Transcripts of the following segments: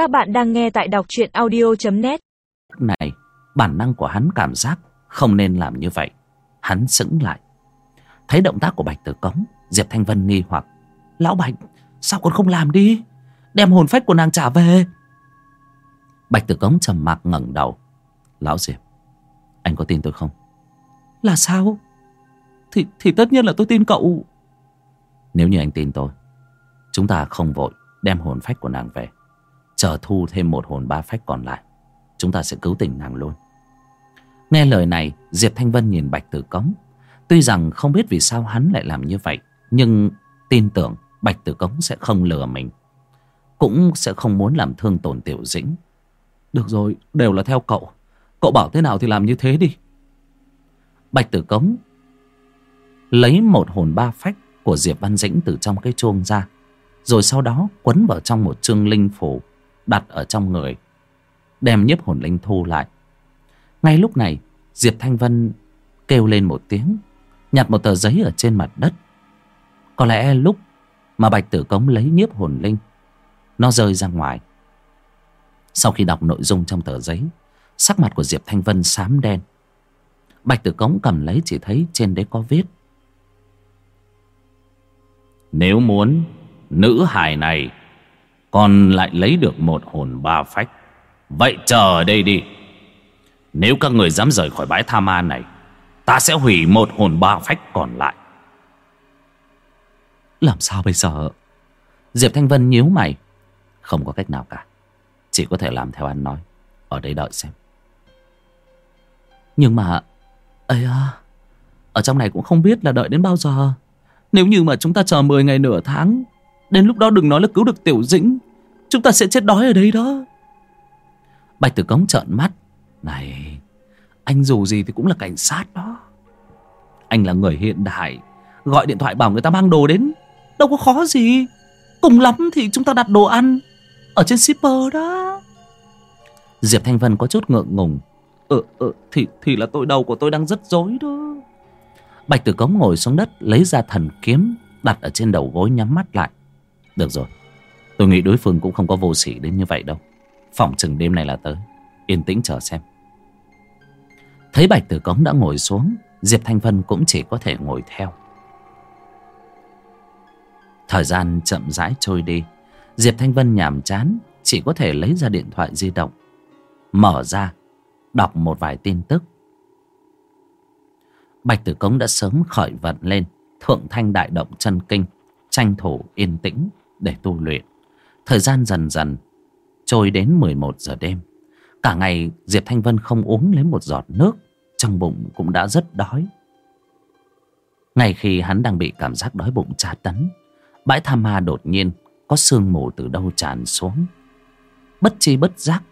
Các bạn đang nghe tại đọc truyện audio.net Này, bản năng của hắn cảm giác không nên làm như vậy. Hắn sững lại. Thấy động tác của Bạch Tử Cống, Diệp Thanh Vân nghi hoặc. Lão Bạch, sao còn không làm đi? Đem hồn phách của nàng trả về. Bạch Tử Cống trầm mặc ngẩng đầu. Lão Diệp, anh có tin tôi không? Là sao? Thì, thì tất nhiên là tôi tin cậu. Nếu như anh tin tôi, chúng ta không vội đem hồn phách của nàng về. Chờ thu thêm một hồn ba phách còn lại, chúng ta sẽ cứu tỉnh nàng luôn. Nghe lời này, Diệp Thanh Vân nhìn Bạch Tử Cống. Tuy rằng không biết vì sao hắn lại làm như vậy, nhưng tin tưởng Bạch Tử Cống sẽ không lừa mình. Cũng sẽ không muốn làm thương tổn Tiểu Dĩnh. Được rồi, đều là theo cậu. Cậu bảo thế nào thì làm như thế đi. Bạch Tử Cống lấy một hồn ba phách của Diệp Văn Dĩnh từ trong cái chuông ra. Rồi sau đó quấn vào trong một chương linh phủ đặt ở trong người. Đem nhiếp hồn linh thu lại. Ngay lúc này, Diệp Thanh Vân kêu lên một tiếng, Nhặt một tờ giấy ở trên mặt đất Có lẽ lúc mà Bạch Tử Cống lấy nhiếp hồn linh, Nó rơi ra ngoài Sau khi đọc nội dung trong tờ giấy, Sắc mặt của Diệp Thanh Vân xám đen Bạch Tử Cống cầm lấy chỉ thấy trên đấy có viết, Nếu muốn, nữ hài này còn lại lấy được một hồn ba phách. Vậy chờ ở đây đi. Nếu các người dám rời khỏi bãi tha ma này Ta sẽ hủy một hồn ba phách còn lại. Làm sao bây giờ? Diệp Thanh Vân nhíu mày. Không có cách nào cả. Chỉ có thể làm theo anh nói. Ở đây đợi xem. Nhưng mà ấy à, Ở trong này cũng không biết là đợi đến bao giờ. Nếu như mà chúng ta chờ 10 ngày nửa tháng Đến lúc đó đừng nói là cứu được Tiểu Dĩnh. Chúng ta sẽ chết đói ở đây đó. Bạch Tử Cống trợn mắt. Này Anh dù gì thì cũng là cảnh sát đó. Anh là người hiện đại. Gọi điện thoại bảo người ta mang đồ đến. Đâu có khó gì. Cùng lắm thì chúng ta đặt đồ ăn Ở trên shipper đó. Diệp Thanh Vân có chút ngượng ngùng. Ừ, ừ thì, thì là tôi đầu của tôi đang rất dối đó. Bạch Tử Cống ngồi xuống đất Lấy ra thần kiếm Đặt ở trên đầu gối nhắm mắt lại. Được rồi. Tôi nghĩ đối phương cũng không có vô sỉ đến như vậy đâu. Phỏng chừng đêm này là tới. Yên tĩnh chờ xem. Thấy Bạch Tử Cống đã ngồi xuống, Diệp Thanh Vân cũng chỉ có thể ngồi theo. Thời gian chậm rãi trôi đi. Diệp Thanh Vân nhàm chán, Chỉ có thể lấy ra điện thoại di động, Mở ra, Đọc một vài tin tức. Bạch Tử Cống đã sớm khởi vận lên, Thượng thanh đại động chân kinh, Tranh thủ yên tĩnh để tu luyện. Thời gian dần dần Trôi đến 11 giờ đêm. Cả ngày, Diệp Thanh Vân không uống lấy một giọt nước, Trong bụng cũng đã rất đói. Ngay khi hắn đang bị cảm giác đói bụng tra tấn, Bãi tha ma đột nhiên Có sương mù từ đâu tràn xuống. Bất chi bất giác,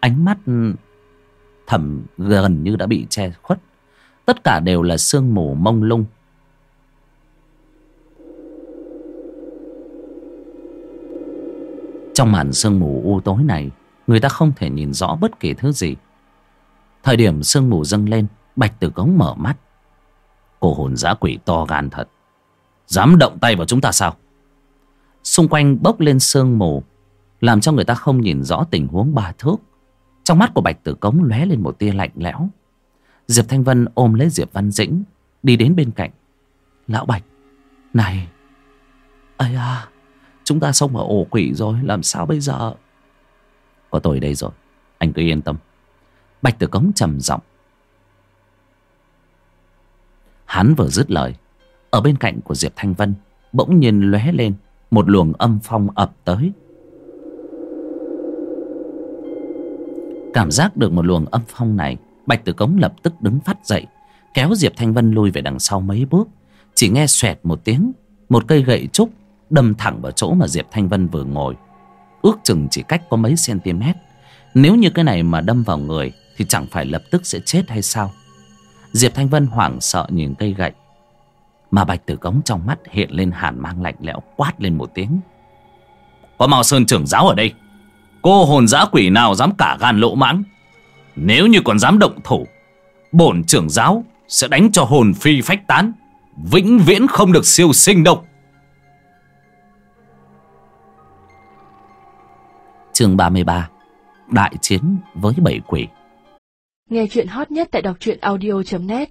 Ánh mắt thầm gần như đã bị che khuất. Tất cả đều là sương mù mông lung Trong màn sương mù u tối này, Người ta không thể nhìn rõ bất kỳ thứ gì. Thời điểm sương mù dâng lên, Bạch Tử Cống mở mắt. Cô hồn giã quỷ to gan thật. Dám động tay vào chúng ta sao? Xung quanh bốc lên sương mù, Làm cho người ta không nhìn rõ tình huống ba thước. Trong mắt của Bạch Tử Cống lóe lên một tia lạnh lẽo. Diệp Thanh Vân ôm lấy Diệp Văn Dĩnh, Đi đến bên cạnh. Lão Bạch, Này, Ây à Chúng ta xông vào ổ quỷ rồi, Làm sao bây giờ? Có tôi đây rồi, Anh cứ yên tâm. Bạch Tử Cống trầm giọng. Hắn vừa dứt lời, Ở bên cạnh của Diệp Thanh Vân, Bỗng nhiên lóe lên Một luồng âm phong ập tới. Cảm giác được một luồng âm phong này, Bạch Tử Cống lập tức đứng phát dậy, Kéo Diệp Thanh Vân lui về đằng sau mấy bước, Chỉ nghe xoẹt một tiếng, Một cây gậy trúc đâm thẳng vào chỗ mà Diệp Thanh Vân vừa ngồi. Ước chừng chỉ cách có mấy cm. Nếu như cái này mà đâm vào người thì chẳng phải lập tức sẽ chết hay sao? Diệp Thanh Vân hoảng sợ nhìn cây gậy. Mà Bạch Tử Cống trong mắt hiện lên hàn mang lạnh lẽo quát lên một tiếng. Có Mao Sơn trưởng giáo ở đây. Cô hồn dã quỷ nào dám cả gan lỗ mãng. Nếu như còn dám động thủ, bổn trưởng giáo sẽ đánh cho hồn phi phách tán. Vĩnh viễn không được siêu sinh đâu. Chương 33 Đại chiến với bảy quỷ. Nghe chuyện hot nhất tại đọc truyện audio.net